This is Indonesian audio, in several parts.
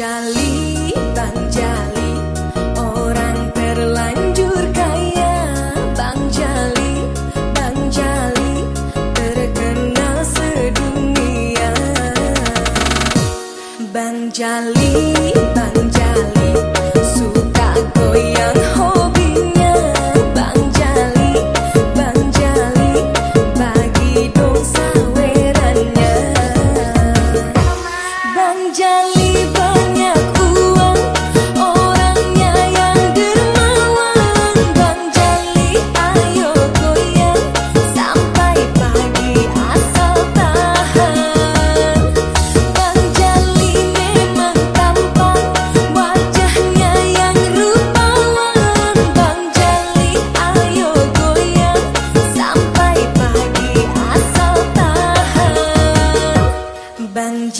Jali, Bang Jali Orang terlanjur kaya. Bang Jali, Bang Jali Terkenal sedunia. Bang Jali,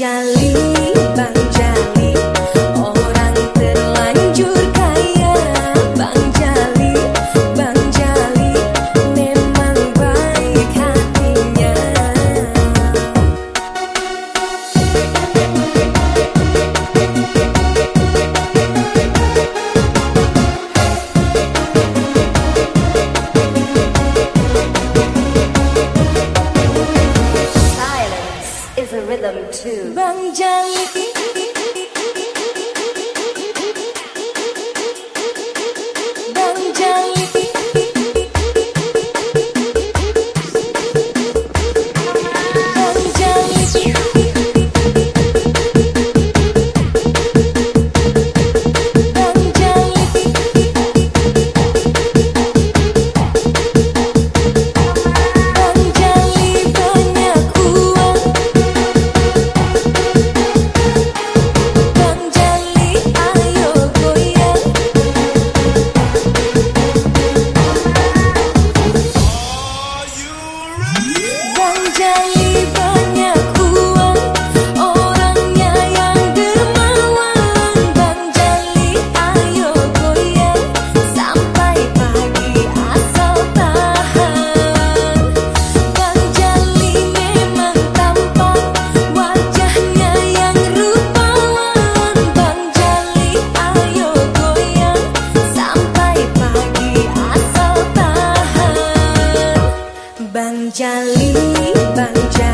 压力 to Bang Jang Bang Jang Bang Jali, Bang Jali